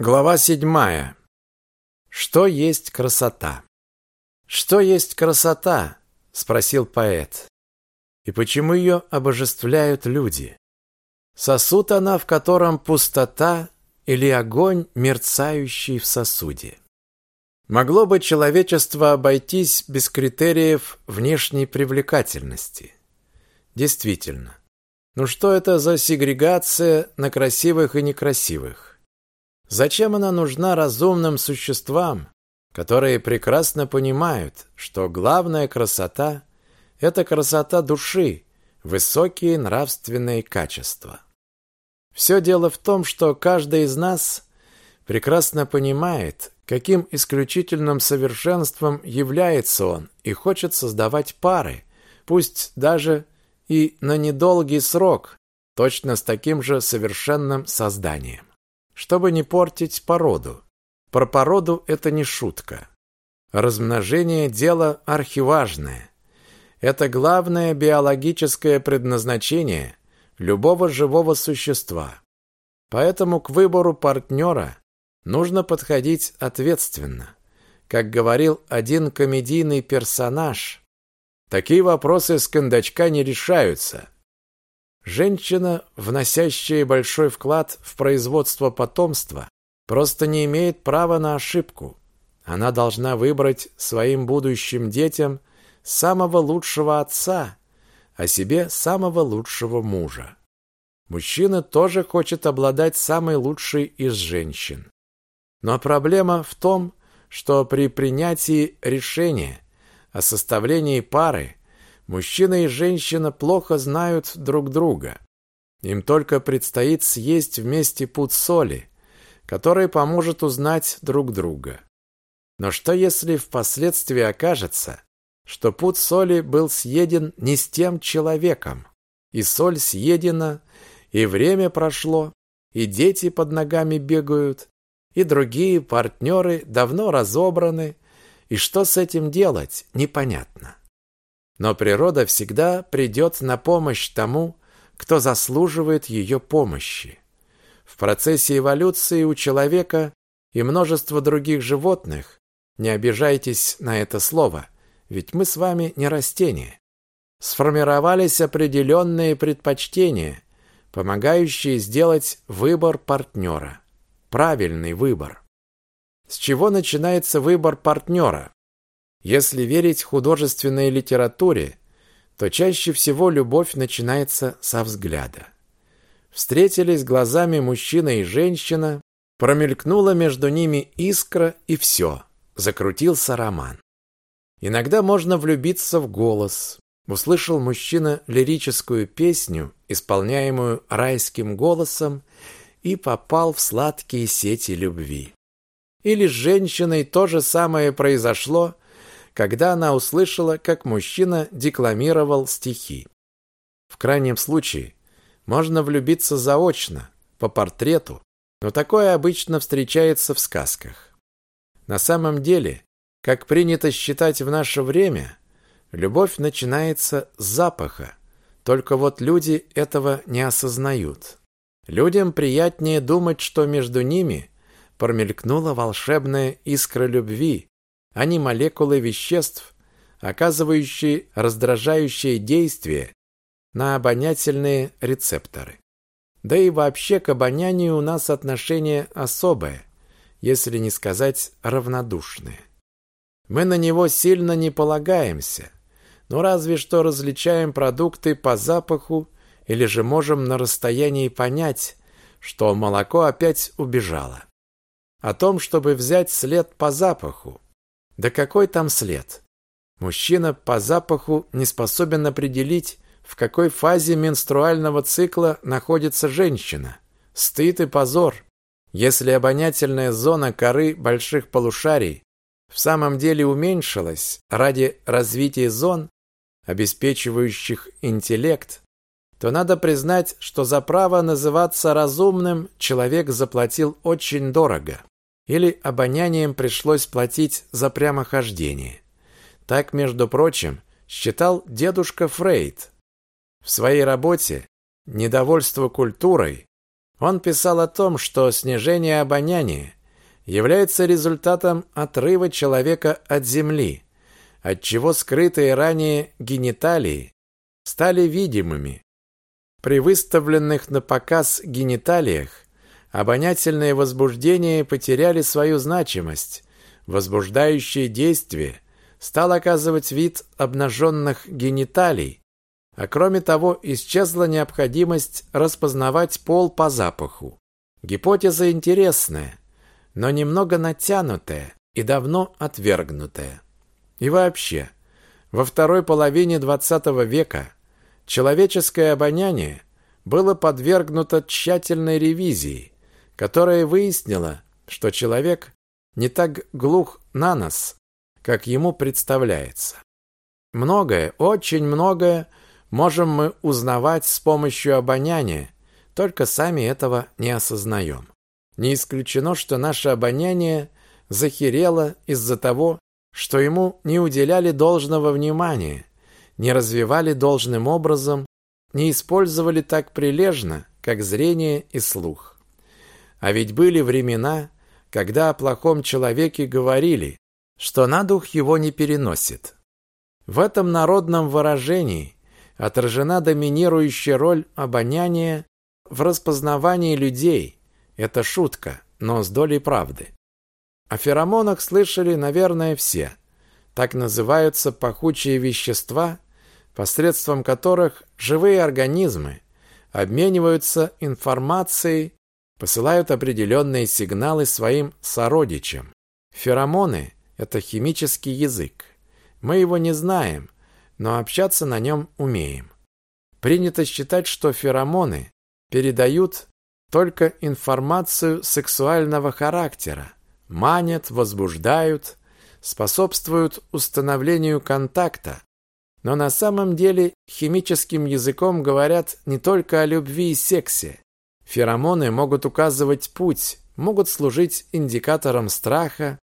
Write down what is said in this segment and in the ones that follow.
Глава седьмая. Что есть красота? Что есть красота? спросил поэт. И почему ее обожествляют люди? Сосуд она, в котором пустота или огонь, мерцающий в сосуде. Могло бы человечество обойтись без критериев внешней привлекательности. Действительно. Ну что это за сегрегация на красивых и некрасивых? Зачем она нужна разумным существам, которые прекрасно понимают, что главная красота – это красота души, высокие нравственные качества? Все дело в том, что каждый из нас прекрасно понимает, каким исключительным совершенством является он и хочет создавать пары, пусть даже и на недолгий срок, точно с таким же совершенным созданием чтобы не портить породу. Про породу это не шутка. Размножение – дело архиважное. Это главное биологическое предназначение любого живого существа. Поэтому к выбору партнера нужно подходить ответственно. Как говорил один комедийный персонаж, такие вопросы с кондачка не решаются – Женщина, вносящая большой вклад в производство потомства, просто не имеет права на ошибку. Она должна выбрать своим будущим детям самого лучшего отца, а себе самого лучшего мужа. Мужчина тоже хочет обладать самой лучшей из женщин. Но проблема в том, что при принятии решения о составлении пары Мужчина и женщина плохо знают друг друга. Им только предстоит съесть вместе пуд соли, который поможет узнать друг друга. Но что если впоследствии окажется, что пуд соли был съеден не с тем человеком, и соль съедена, и время прошло, и дети под ногами бегают, и другие партнеры давно разобраны, и что с этим делать, непонятно. Но природа всегда придет на помощь тому, кто заслуживает ее помощи. В процессе эволюции у человека и множества других животных, не обижайтесь на это слово, ведь мы с вами не растения, сформировались определенные предпочтения, помогающие сделать выбор партнера. Правильный выбор. С чего начинается выбор партнера? Если верить художественной литературе, то чаще всего любовь начинается со взгляда. Встретились глазами мужчина и женщина, промелькнула между ними искра и все, закрутился роман. Иногда можно влюбиться в голос. Услышал мужчина лирическую песню, исполняемую райским голосом, и попал в сладкие сети любви. Или с женщиной то же самое произошло, когда она услышала, как мужчина декламировал стихи. В крайнем случае, можно влюбиться заочно, по портрету, но такое обычно встречается в сказках. На самом деле, как принято считать в наше время, любовь начинается с запаха, только вот люди этого не осознают. Людям приятнее думать, что между ними промелькнула волшебная искра любви, они молекулы веществ, оказывающие раздражающее действие на обонятельные рецепторы. Да и вообще к обонянию у нас отношение особое, если не сказать равнодушное. Мы на него сильно не полагаемся, но разве что различаем продукты по запаху или же можем на расстоянии понять, что молоко опять убежало. О том, чтобы взять след по запаху, да какой там след? Мужчина по запаху не способен определить, в какой фазе менструального цикла находится женщина. Стыд и позор. Если обонятельная зона коры больших полушарий в самом деле уменьшилась ради развития зон, обеспечивающих интеллект, то надо признать, что за право называться разумным человек заплатил очень дорого или обонянием пришлось платить за прямохождение. Так, между прочим, считал дедушка Фрейд. В своей работе «Недовольство культурой» Он писал о том, что снижение обоняния является результатом отрыва человека от Земли, отчего скрытые ранее гениталии стали видимыми. При выставленных на показ гениталиях обонятельные возбуждения потеряли свою значимость. Возбуждающее действие стал оказывать вид обнаженных гениталий, а кроме того исчезла необходимость распознавать пол по запаху. Гипотеза интересная, но немного натянутая и давно отвергнутая. И вообще, во второй половине XX века человеческое обоняние было подвергнуто тщательной ревизии, которая выяснила, что человек не так глух на нос, как ему представляется. Многое, очень многое можем мы узнавать с помощью обоняния, только сами этого не осознаем. Не исключено, что наше обоняние захерело из-за того, что ему не уделяли должного внимания, не развивали должным образом, не использовали так прилежно, как зрение и слух. А ведь были времена, когда о плохом человеке говорили, что на дух его не переносит. В этом народном выражении отражена доминирующая роль обоняния в распознавании людей, это шутка, но с долей правды. О феромонах слышали, наверное, все. Так называются пахучие вещества, посредством которых живые организмы обмениваются информацией, посылают определенные сигналы своим сородичам. Феромоны – это химический язык. Мы его не знаем, но общаться на нем умеем. Принято считать, что феромоны передают только информацию сексуального характера, манят, возбуждают, способствуют установлению контакта. Но на самом деле химическим языком говорят не только о любви и сексе. Феромоны могут указывать путь, могут служить индикатором страха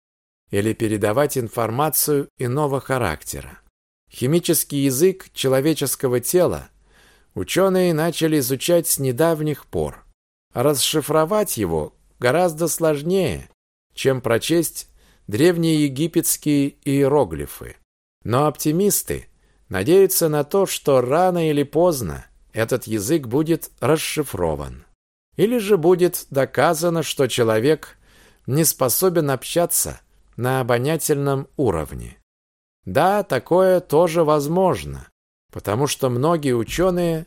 или передавать информацию иного характера. Химический язык человеческого тела ученые начали изучать с недавних пор. Расшифровать его гораздо сложнее, чем прочесть древние египетские иероглифы. Но оптимисты надеются на то, что рано или поздно этот язык будет расшифрован. Или же будет доказано, что человек не способен общаться на обонятельном уровне. Да, такое тоже возможно, потому что многие ученые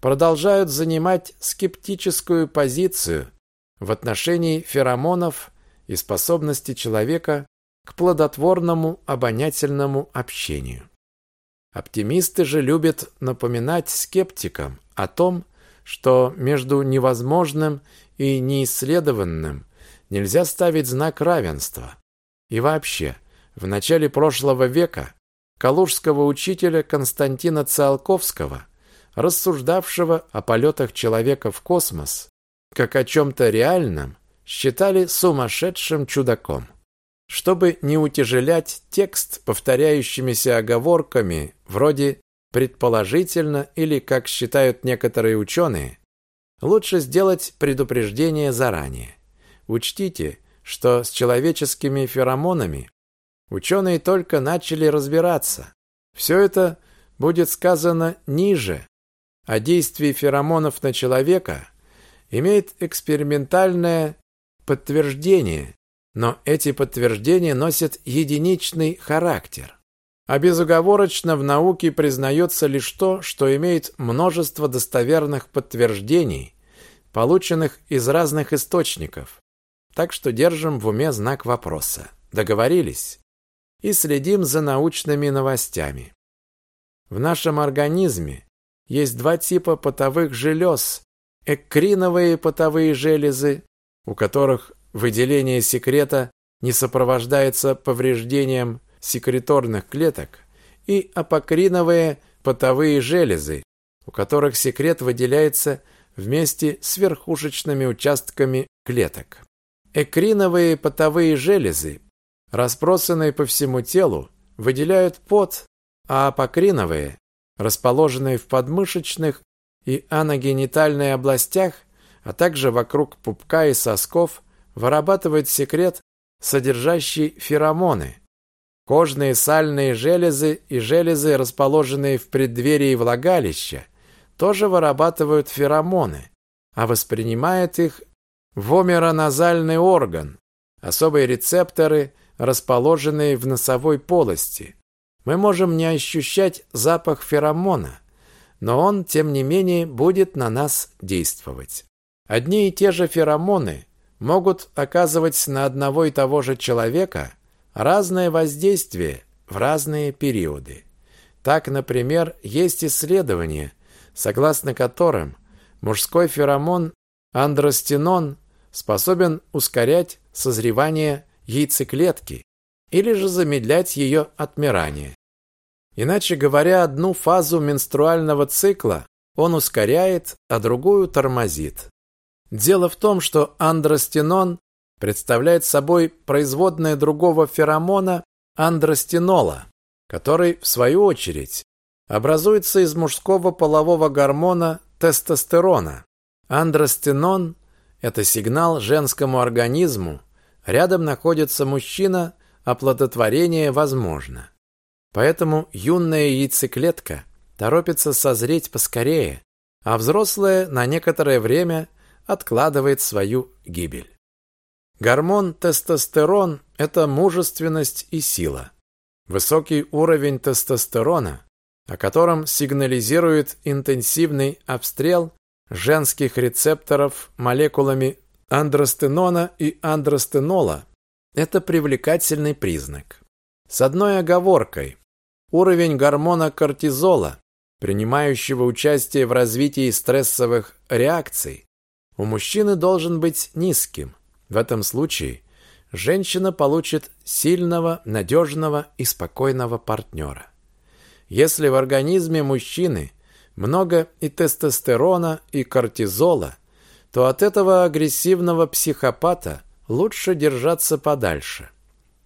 продолжают занимать скептическую позицию в отношении феромонов и способности человека к плодотворному обонятельному общению. Оптимисты же любят напоминать скептикам о том, что между невозможным и неисследованным нельзя ставить знак равенства. И вообще, в начале прошлого века калужского учителя Константина Циолковского – рассуждавшего о полетах человека в космос, как о чем-то реальном, считали сумасшедшим чудаком. Чтобы не утяжелять текст повторяющимися оговорками вроде «предположительно» или, как считают некоторые ученые, лучше сделать предупреждение заранее. Учтите, что с человеческими феромонами ученые только начали разбираться. Все это будет сказано ниже, о действии феромонов на человека имеет экспериментальное подтверждение, но эти подтверждения носят единичный характер. А безоговорочно в науке признается лишь то, что имеет множество достоверных подтверждений, полученных из разных источников. Так что держим в уме знак вопроса. Договорились? И следим за научными новостями. В нашем организме есть два типа потовых желез. Эккриновые потовые железы, у которых выделение секрета не сопровождается повреждением секреторных клеток, и апокриновые потовые железы, у которых секрет выделяется вместе с верхушечными участками клеток. Экриновые потовые железы, распространные по всему телу, выделяют пот, а апокриновые расположенные в подмышечных и аногенитальной областях, а также вокруг пупка и сосков вырабатывает секрет, содержащий феромоны. Кожные сальные железы и железы, расположенные в преддверии влагалища, тоже вырабатывают феромоны, а воспринимает их вомероназальный орган, особые рецепторы, расположенные в носовой полости. Мы можем не ощущать запах феромона, но он, тем не менее, будет на нас действовать. Одни и те же феромоны могут оказывать на одного и того же человека разное воздействие в разные периоды. Так, например, есть исследования, согласно которым мужской феромон андростенон способен ускорять созревание яйцеклетки или же замедлять ее отмирание. Иначе говоря, одну фазу менструального цикла он ускоряет, а другую тормозит. Дело в том, что андростенон представляет собой производное другого феромона андростенола, который, в свою очередь, образуется из мужского полового гормона тестостерона. Андростенон – это сигнал женскому организму, рядом находится мужчина, оплодотворение возможно. Поэтому юная яйцеклетка торопится созреть поскорее, а взрослая на некоторое время откладывает свою гибель. Гормон тестостерон – это мужественность и сила. Высокий уровень тестостерона, о котором сигнализирует интенсивный обстрел женских рецепторов молекулами андростенона и андростенола, это привлекательный признак. С одной оговоркой. Уровень гормона кортизола, принимающего участие в развитии стрессовых реакций, у мужчины должен быть низким. В этом случае женщина получит сильного, надежного и спокойного партнера. Если в организме мужчины много и тестостерона, и кортизола, то от этого агрессивного психопата лучше держаться подальше.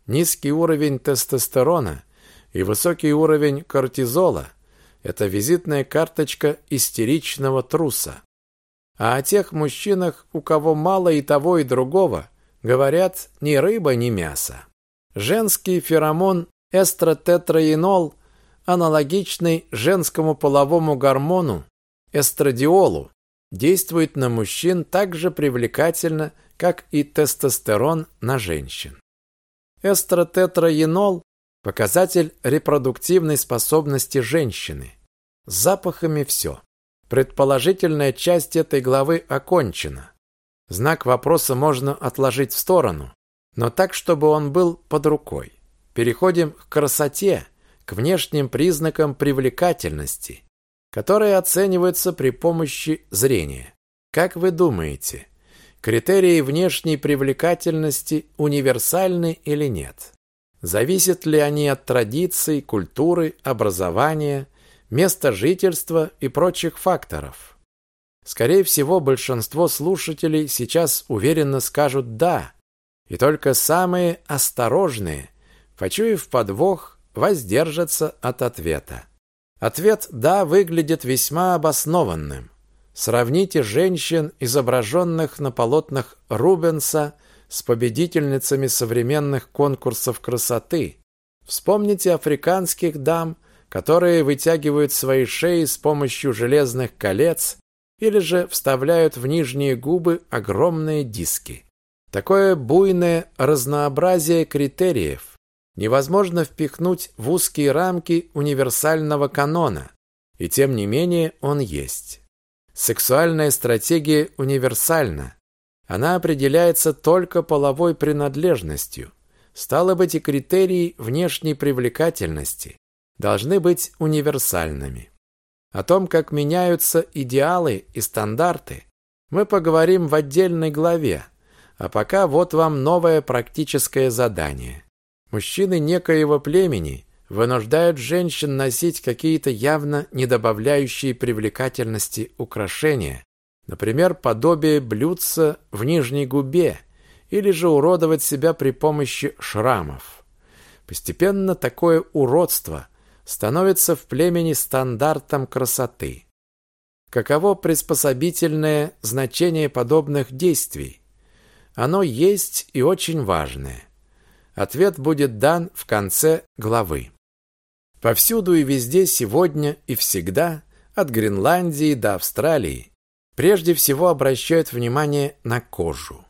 Низкий уровень тестостерона и высокий уровень кортизола – это визитная карточка истеричного труса. А о тех мужчинах, у кого мало и того, и другого, говорят ни рыба, ни мясо. Женский феромон эстротетраенол, аналогичный женскому половому гормону эстрадиолу, действует на мужчин так же привлекательно, как и тестостерон на женщин. Эстротетраенол – показатель репродуктивной способности женщины. С запахами все. Предположительная часть этой главы окончена. Знак вопроса можно отложить в сторону, но так, чтобы он был под рукой. Переходим к красоте, к внешним признакам привлекательности, которые оцениваются при помощи зрения. Как вы думаете, критерии внешней привлекательности универсальны или нет? Зависят ли они от традиций, культуры, образования, место жительства и прочих факторов. Скорее всего, большинство слушателей сейчас уверенно скажут «да», и только самые осторожные, почуяв подвох, воздержатся от ответа. Ответ «да» выглядит весьма обоснованным. Сравните женщин, изображенных на полотнах Рубенса, с победительницами современных конкурсов красоты. Вспомните африканских дам – которые вытягивают свои шеи с помощью железных колец или же вставляют в нижние губы огромные диски. Такое буйное разнообразие критериев невозможно впихнуть в узкие рамки универсального канона, и тем не менее он есть. Сексуальная стратегия универсальна. Она определяется только половой принадлежностью. Стало быть, и критерии внешней привлекательности должны быть универсальными. О том, как меняются идеалы и стандарты, мы поговорим в отдельной главе, а пока вот вам новое практическое задание. Мужчины некоего племени вынуждают женщин носить какие-то явно не добавляющие привлекательности украшения, например, подобие блюдца в нижней губе, или же уродовать себя при помощи шрамов. Постепенно такое уродство становится в племени стандартом красоты. Каково приспособительное значение подобных действий? Оно есть и очень важное. Ответ будет дан в конце главы. Повсюду и везде сегодня и всегда, от Гренландии до Австралии, прежде всего обращают внимание на кожу.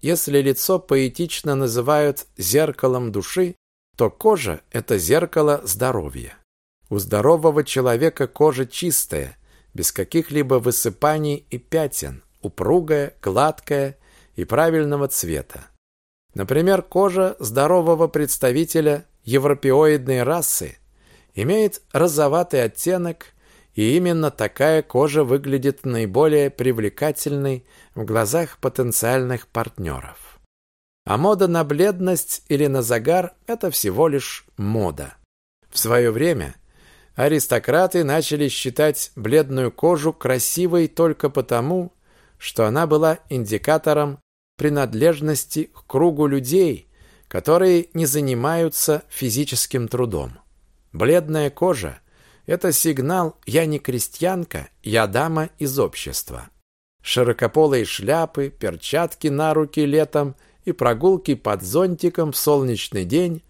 Если лицо поэтично называют зеркалом души, то кожа – это зеркало здоровья. У здорового человека кожа чистая, без каких-либо высыпаний и пятен, упругая, гладкая и правильного цвета. Например, кожа здорового представителя европеоидной расы имеет розоватый оттенок, и именно такая кожа выглядит наиболее привлекательной в глазах потенциальных партнеров. А мода на бледность или на загар – это всего лишь мода. В свое время – Аристократы начали считать бледную кожу красивой только потому, что она была индикатором принадлежности к кругу людей, которые не занимаются физическим трудом. Бледная кожа – это сигнал «я не крестьянка, я дама из общества». Широкополые шляпы, перчатки на руки летом и прогулки под зонтиком в солнечный день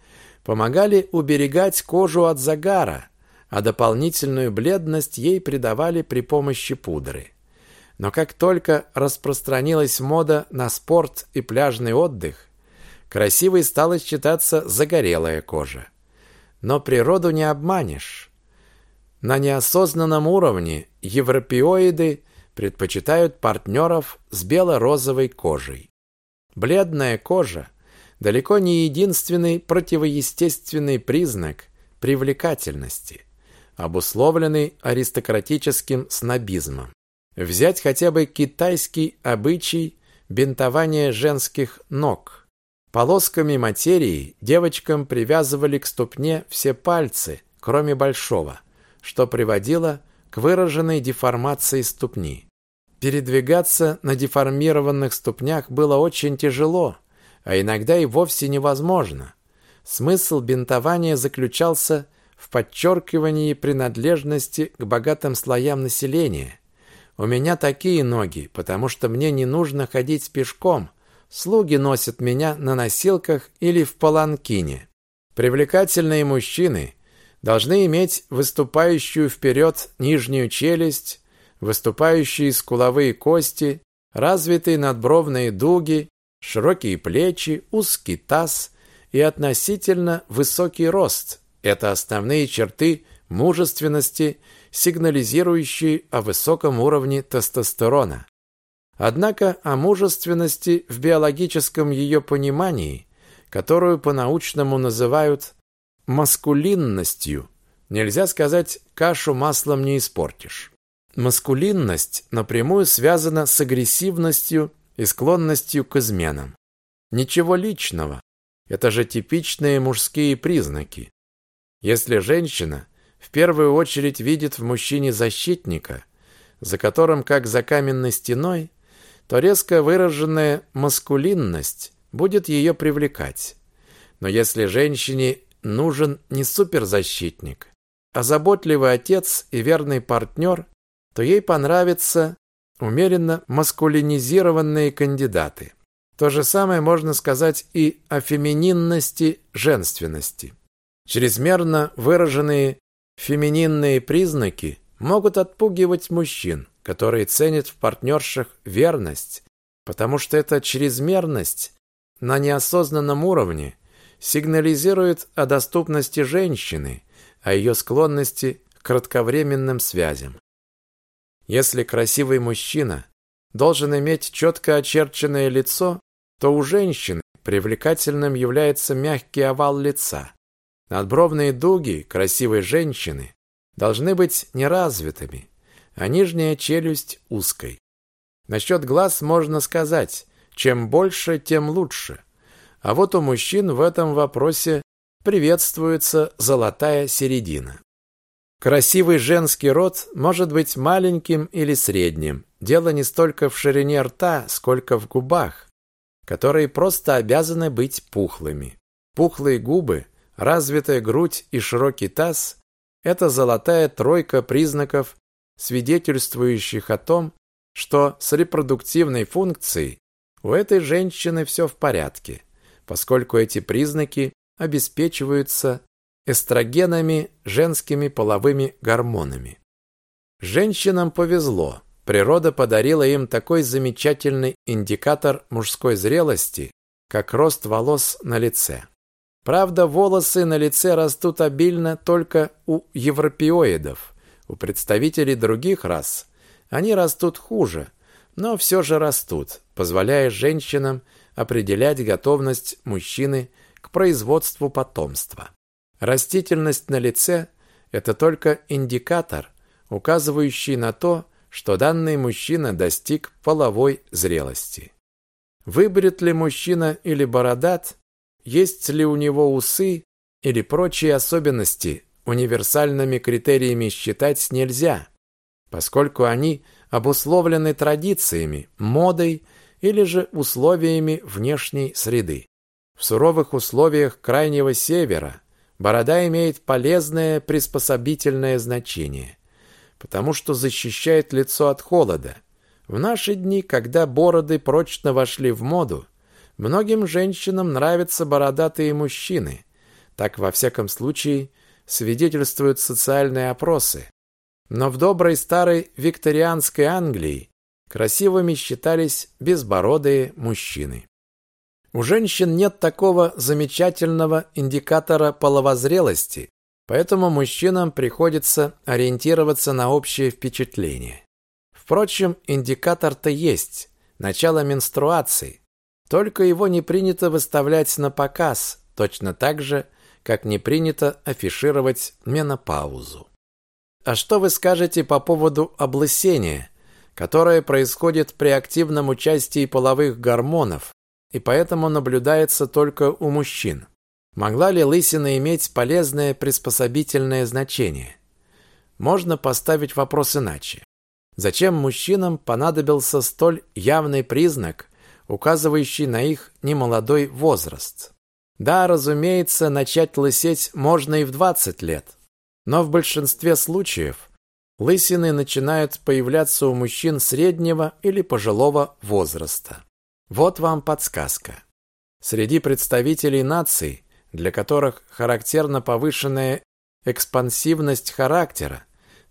помогали уберегать кожу от загара – а дополнительную бледность ей придавали при помощи пудры. Но как только распространилась мода на спорт и пляжный отдых, красивой стала считаться загорелая кожа. Но природу не обманешь. На неосознанном уровне европеоиды предпочитают партнеров с бело-розовой кожей. Бледная кожа далеко не единственный противоестественный признак привлекательности обусловленный аристократическим снобизмом. Взять хотя бы китайский обычай бинтования женских ног. Полосками материи девочкам привязывали к ступне все пальцы, кроме большого, что приводило к выраженной деформации ступни. Передвигаться на деформированных ступнях было очень тяжело, а иногда и вовсе невозможно. Смысл бинтования заключался в подчеркивании принадлежности к богатым слоям населения. У меня такие ноги, потому что мне не нужно ходить пешком. Слуги носят меня на носилках или в паланкине. Привлекательные мужчины должны иметь выступающую вперед нижнюю челюсть, выступающие скуловые кости, развитые надбровные дуги, широкие плечи, узкий таз и относительно высокий рост – это основные черты мужественности, сигнализирующие о высоком уровне тестостерона. Однако о мужественности в биологическом ее понимании, которую по-научному называют маскулинностью, нельзя сказать «кашу маслом не испортишь». Маскулинность напрямую связана с агрессивностью и склонностью к изменам. Ничего личного. Это же типичные мужские признаки. Если женщина в первую очередь видит в мужчине защитника, за которым, как за каменной стеной, то резко выраженная маскулинность будет ее привлекать. Но если женщине нужен не суперзащитник, а заботливый отец и верный партнер, то ей понравятся умеренно маскулинизированные кандидаты. То же самое можно сказать и о фемининности женственности. Чрезмерно выраженные фемининные признаки могут отпугивать мужчин, которые ценят в партнершах верность, потому что эта чрезмерность на неосознанном уровне сигнализирует о доступности женщины, о ее склонности к кратковременным связям. Если красивый мужчина должен иметь четко очерченное лицо, то у женщины привлекательным является мягкий овал лица – Надбровные дуги красивой женщины должны быть неразвитыми, а нижняя челюсть узкой. Насчет глаз можно сказать, чем больше, тем лучше. А вот у мужчин в этом вопросе приветствуется золотая середина. Красивый женский рот может быть маленьким или средним. Дело не столько в ширине рта, сколько в губах, которые просто обязаны быть пухлыми. Пухлые губы – Развитая грудь и широкий таз – это золотая тройка признаков свидетельствующих о том, что с репродуктивной функцией у этой женщины все в порядке, поскольку эти признаки обеспечиваются эстрогенами, женскими половыми гормонами. Женщинам повезло. Природа подарила им такой замечательный индикатор мужской зрелости, как рост волос на лице. Правда, волосы на лице растут обильно только у европеоидов. У представителей других рас они растут хуже, но все же растут, позволяя женщинам определять готовность мужчины к производству потомства. Растительность на лице – это только индикатор, указывающий на то, что данный мужчина достиг половой зрелости. Выбрит ли мужчина или бородат, есть ли у него усы или прочие особенности, универсальными критериями считать нельзя, поскольку они обусловлены традициями, модой или же условиями внешней среды. В суровых условиях Крайнего Севера борода имеет полезное приспособительное значение, потому что защищает лицо от холода. В наши дни, когда бороды прочно вошли в моду, многим женщинам нравятся бородатые мужчины. Так, во всяком случае, свидетельствуют социальные опросы. Но в доброй старой викторианской Англии красивыми считались безбородые мужчины. У женщин нет такого замечательного индикатора половозрелости, поэтому мужчинам приходится ориентироваться на общее впечатление. Впрочем, индикатор-то есть – начало менструации. Только его не принято выставлять на показ, точно так же, как не принято афишировать менопаузу. А что вы скажете по поводу облысения, которое происходит при активном участии половых гормонов и поэтому наблюдается только у мужчин? Могла ли лысина иметь полезное приспособительное значение? Можно поставить вопрос иначе. Зачем мужчинам понадобился столь явный признак, указывающий на их немолодой возраст? Да, разумеется, начать лысеть можно и в 20 лет. Но в большинстве случаев лысины начинают появляться у мужчин среднего или пожилого возраста. Вот вам подсказка. Среди представителей наций, для которых характерна повышенная экспансивность характера,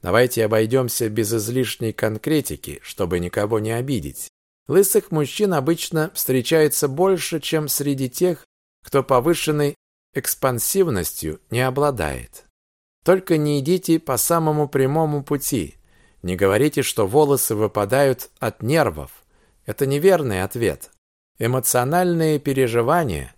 давайте обойдемся без излишней конкретики, чтобы никого не обидеть. Лысых мужчин обычно встречается больше, чем среди тех, кто повышенной экспансивностью не обладает. Только не идите по самому прямому пути. Не говорите, что волосы выпадают от нервов. Это неверный ответ. Эмоциональные переживания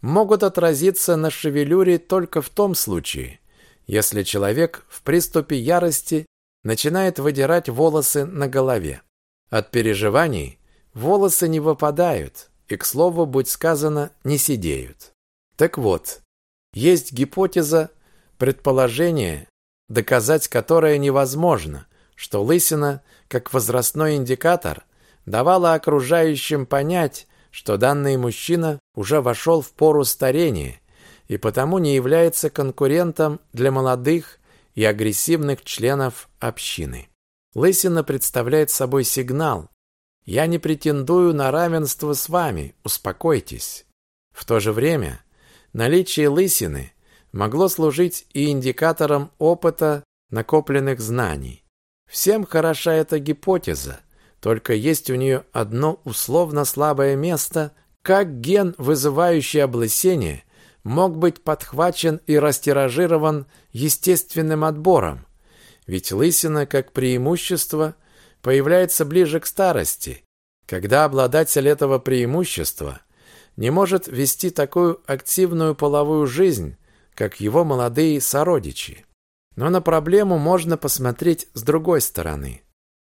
могут отразиться на шевелюре только в том случае, если человек в приступе ярости начинает выдирать волосы на голове. От переживаний волосы не выпадают и, к слову, будь сказано, не сидеют. Так вот, есть гипотеза, Предположение, доказать которое невозможно, что лысина, как возрастной индикатор, давала окружающим понять, что данный мужчина уже вошел в пору старения и потому не является конкурентом для молодых и агрессивных членов общины. Лысина представляет собой сигнал «Я не претендую на равенство с вами, успокойтесь». В то же время наличие лысины могло служить и индикатором опыта накопленных знаний. Всем хороша эта гипотеза, только есть у нее одно условно слабое место, как ген, вызывающий облысение, мог быть подхвачен и растиражирован естественным отбором. Ведь лысина, как преимущество, появляется ближе к старости, когда обладатель этого преимущества не может вести такую активную половую жизнь, как его молодые сородичи. Но на проблему можно посмотреть с другой стороны.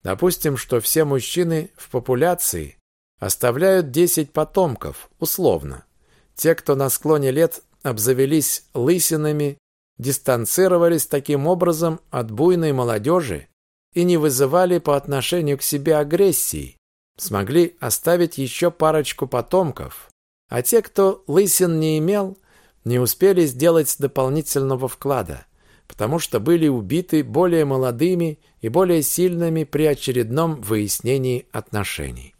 Допустим, что все мужчины в популяции оставляют 10 потомков, условно. Те, кто на склоне лет обзавелись лысинами, дистанцировались таким образом от буйной молодежи и не вызывали по отношению к себе агрессии, смогли оставить еще парочку потомков. А те, кто лысин не имел, не успели сделать дополнительного вклада, потому что были убиты более молодыми и более сильными при очередном выяснении отношений.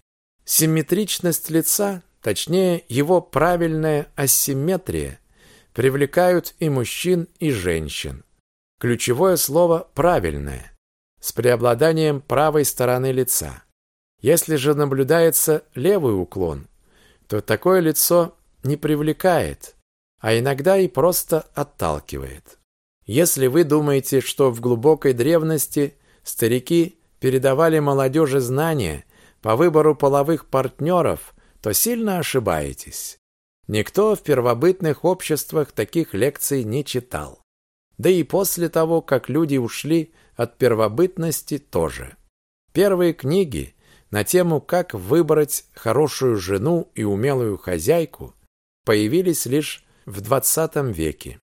Симметричность лица, точнее его правильная асимметрия, привлекают и мужчин, и женщин. Ключевое слово «правильное» с преобладанием правой стороны лица. Если же наблюдается левый уклон, то такое лицо не привлекает, а иногда и просто отталкивает. Если вы думаете, что в глубокой древности старики передавали молодежи знания по выбору половых партнеров, то сильно ошибаетесь. Никто в первобытных обществах таких лекций не читал. Да и после того, как люди ушли от первобытности тоже. Первые книги на тему «Как выбрать хорошую жену и умелую хозяйку» появились лишь в XX веке.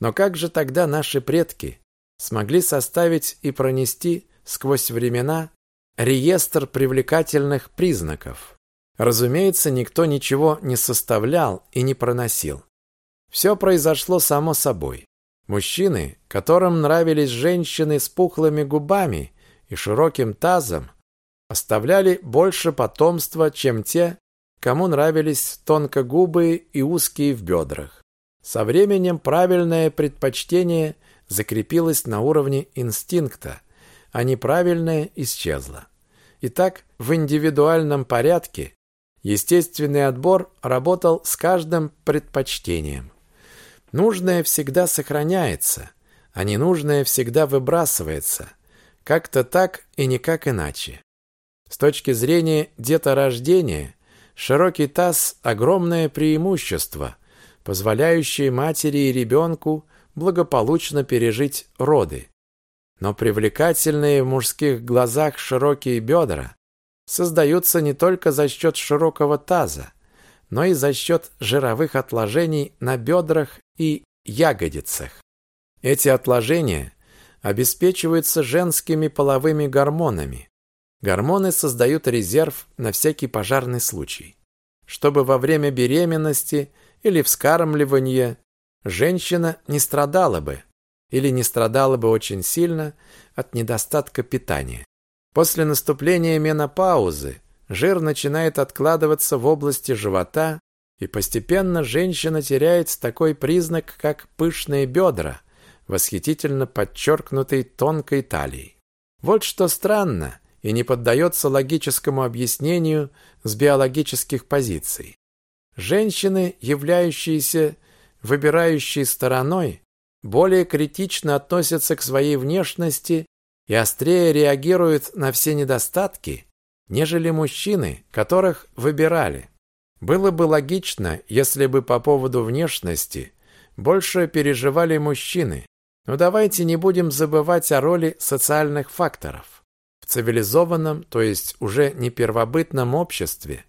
Но как же тогда наши предки смогли составить и пронести сквозь времена реестр привлекательных признаков? Разумеется, никто ничего не составлял и не проносил. Все произошло само собой. Мужчины, которым нравились женщины с пухлыми губами и широким тазом, оставляли больше потомства, чем те, кому нравились тонкогубые и узкие в бедрах. Со временем правильное предпочтение закрепилось на уровне инстинкта, а неправильное исчезло. Итак, в индивидуальном порядке естественный отбор работал с каждым предпочтением. Нужное всегда сохраняется, а ненужное всегда выбрасывается. Как-то так и никак иначе. С точки зрения деторождения, широкий таз – огромное преимущество, позволяющее матери и ребенку благополучно пережить роды. Но привлекательные в мужских глазах широкие бедра создаются не только за счет широкого таза, но и за счет жировых отложений на бедрах и ягодицах. Эти отложения обеспечиваются женскими половыми гормонами. Гормоны создают резерв на всякий пожарный случай, чтобы во время беременности или вскармливания женщина не страдала бы или не страдала бы очень сильно от недостатка питания. После наступления менопаузы жир начинает откладываться в области живота, и постепенно женщина теряет такой признак, как пышные бедра, восхитительно подчеркнутой тонкой талией. Вот что странно и не поддается логическому объяснению с биологических позиций. Женщины, являющиеся выбирающей стороной, более критично относятся к своей внешности и острее реагируют на все недостатки, нежели мужчины, которых выбирали. Было бы логично, если бы по поводу внешности больше переживали мужчины. Но давайте не будем забывать о роли социальных факторов. В цивилизованном, то есть уже не первобытном обществе,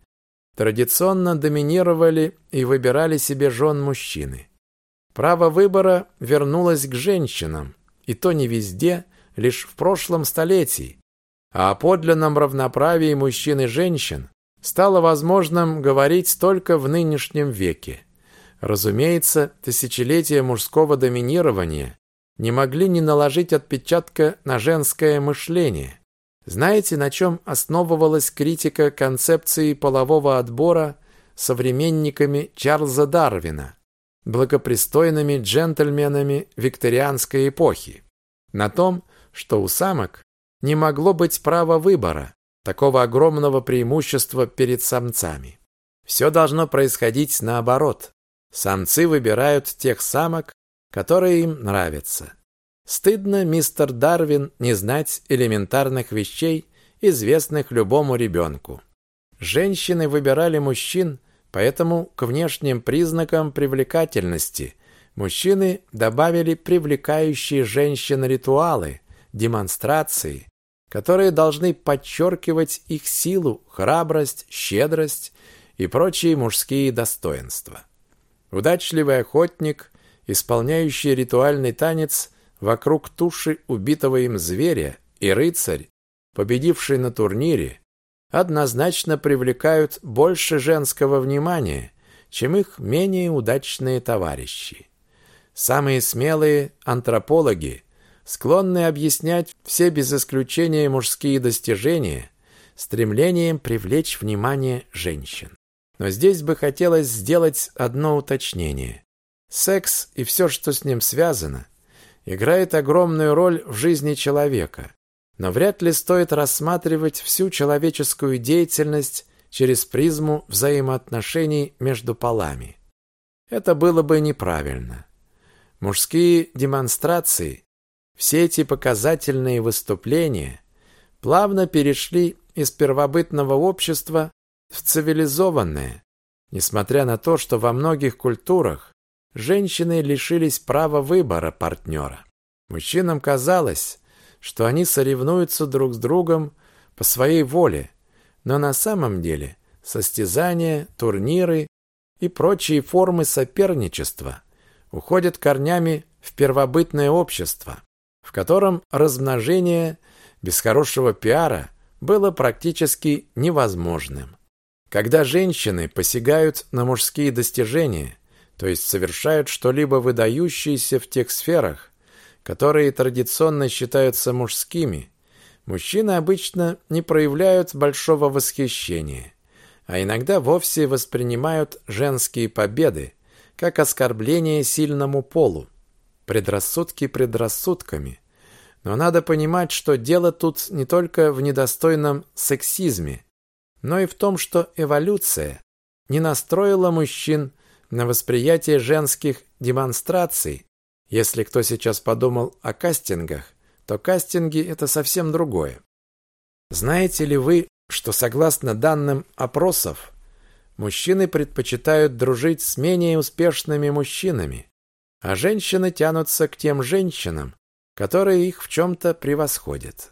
традиционно доминировали и выбирали себе жен мужчины. Право выбора вернулось к женщинам, и то не везде, лишь в прошлом столетии, а о подлинном равноправии мужчин и женщин стало возможным говорить только в нынешнем веке. Разумеется, тысячелетия мужского доминирования не могли не наложить отпечатка на женское мышление. Знаете, на чем основывалась критика концепции полового отбора современниками Чарльза Дарвина, благопристойными джентльменами викторианской эпохи? На том, что у самок не могло быть права выбора, такого огромного преимущества перед самцами. Все должно происходить наоборот. Самцы выбирают тех самок, которые им нравятся. Стыдно, мистер Дарвин, не знать элементарных вещей, известных любому ребенку. Женщины выбирали мужчин, поэтому к внешним признакам привлекательности мужчины добавили привлекающие женщин ритуалы, демонстрации, которые должны подчеркивать их силу, храбрость, щедрость и прочие мужские достоинства. Удачливый охотник, исполняющий ритуальный танец вокруг туши убитого им зверя, и рыцарь, победивший на турнире, однозначно привлекают больше женского внимания, чем их менее удачные товарищи. Самые смелые антропологи склонны объяснять все без исключения мужские достижения стремлением привлечь внимание женщин. Но здесь бы хотелось сделать одно уточнение. Секс и все, что с ним связано, играет огромную роль в жизни человека. Но вряд ли стоит рассматривать всю человеческую деятельность через призму взаимоотношений между полами. Это было бы неправильно. Мужские демонстрации, все эти показательные выступления плавно перешли из первобытного общества в цивилизованное, несмотря на то, что во многих культурах женщины лишились права выбора партнера. Мужчинам казалось, что они соревнуются друг с другом по своей воле, но на самом деле состязания, турниры и прочие формы соперничества уходят корнями в первобытное общество, в котором размножение без хорошего пиара было практически невозможным. Когда женщины посягают на мужские достижения, то есть совершают что-либо выдающееся в тех сферах, которые традиционно считаются мужскими, мужчины обычно не проявляют большого восхищения, а иногда вовсе воспринимают женские победы как оскорбление сильному полу. Предрассудки предрассудками, но надо понимать, что дело тут не только в недостойном сексизме, но и в том, что эволюция не настроила мужчин на восприятие женских демонстраций. Если кто сейчас подумал о кастингах, то кастинги – это совсем другое. Знаете ли вы, что согласно данным опросов, мужчины предпочитают дружить с менее успешными мужчинами, а женщины тянутся к тем женщинам, которые их в чем-то превосходят.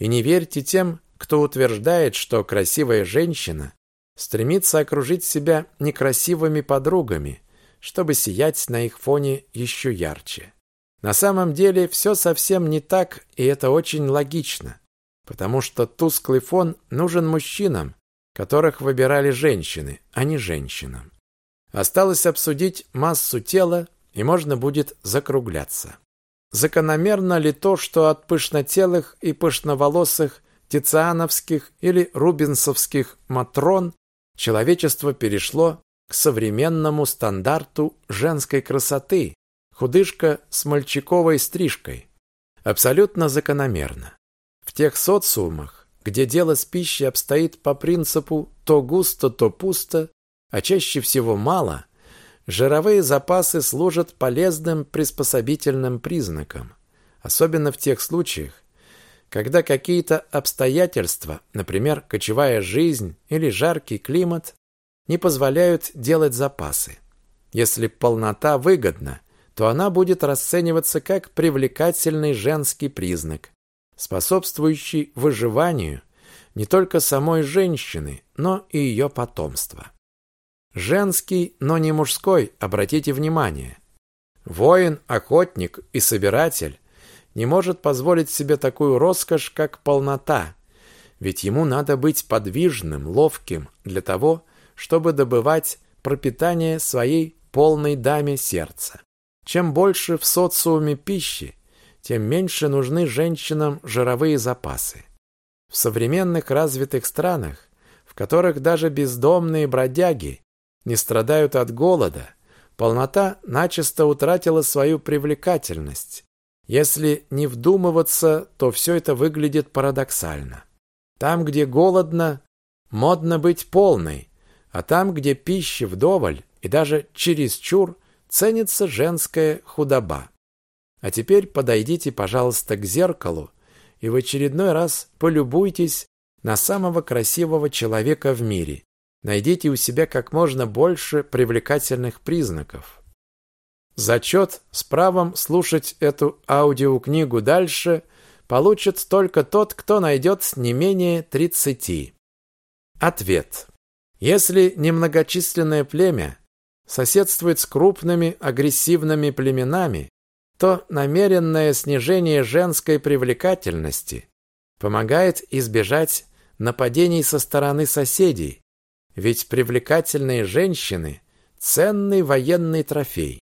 И не верьте тем, кто утверждает, что красивая женщина стремится окружить себя некрасивыми подругами, чтобы сиять на их фоне еще ярче. На самом деле все совсем не так, и это очень логично, потому что тусклый фон нужен мужчинам, которых выбирали женщины, а не женщинам. Осталось обсудить массу тела, и можно будет закругляться. Закономерно ли то, что от пышнотелых и пышноволосых тициановских или рубинсовских матрон человечество перешло к современному стандарту женской красоты, худышка с мальчиковой стрижкой. Абсолютно закономерно. В тех социумах, где дело с пищей обстоит по принципу то густо, то пусто, а чаще всего мало, жировые запасы служат полезным приспособительным признаком, особенно в тех случаях, когда какие-то обстоятельства, например, кочевая жизнь или жаркий климат, не позволяют делать запасы. Если полнота выгодна, то она будет расцениваться как привлекательный женский признак, способствующий выживанию не только самой женщины, но и ее потомства. Женский, но не мужской, обратите внимание. Воин, охотник и собиратель не может позволить себе такую роскошь, как полнота, ведь ему надо быть подвижным, ловким для того, чтобы добывать пропитание своей полной даме сердца. Чем больше в социуме пищи, тем меньше нужны женщинам жировые запасы. В современных развитых странах, в которых даже бездомные бродяги не страдают от голода, полнота начисто утратила свою привлекательность, если не вдумываться, то все это выглядит парадоксально. Там, где голодно, модно быть полной, а там, где пищи вдоволь и даже чересчур, ценится женская худоба. А теперь подойдите, пожалуйста, к зеркалу и в очередной раз полюбуйтесь на самого красивого человека в мире. Найдите у себя как можно больше привлекательных признаков. Зачет с правом слушать эту аудиокнигу дальше получит только тот, кто найдет не менее 30. Ответ. Если немногочисленное племя соседствует с крупными агрессивными племенами, то намеренное снижение женской привлекательности помогает избежать нападений со стороны соседей, ведь привлекательные женщины – ценный военный трофей.